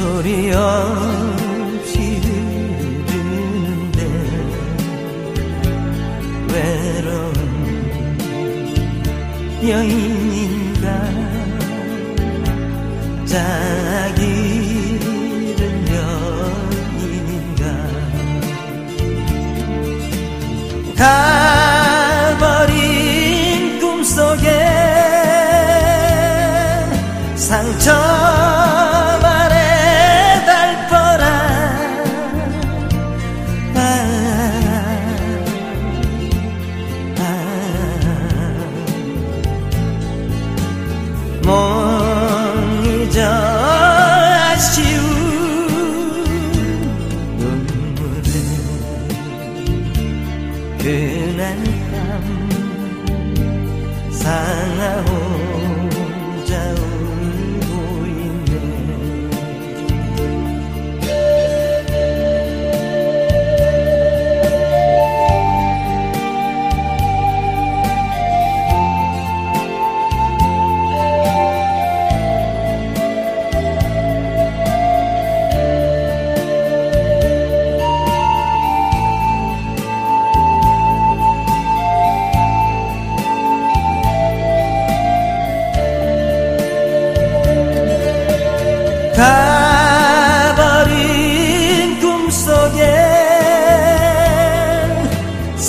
소리 없이 흐르는데 외로운 여인인가? 자기를 여인인가? 가버린 꿈속에 상처 그날 밤혼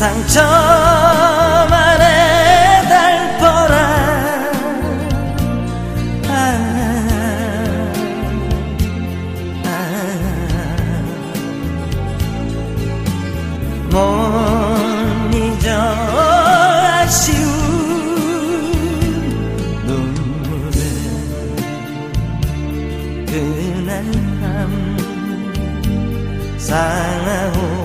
상처만에 달퍼라 아, 아, 못 잊어 아쉬운 눈물에 그날 밤 상하오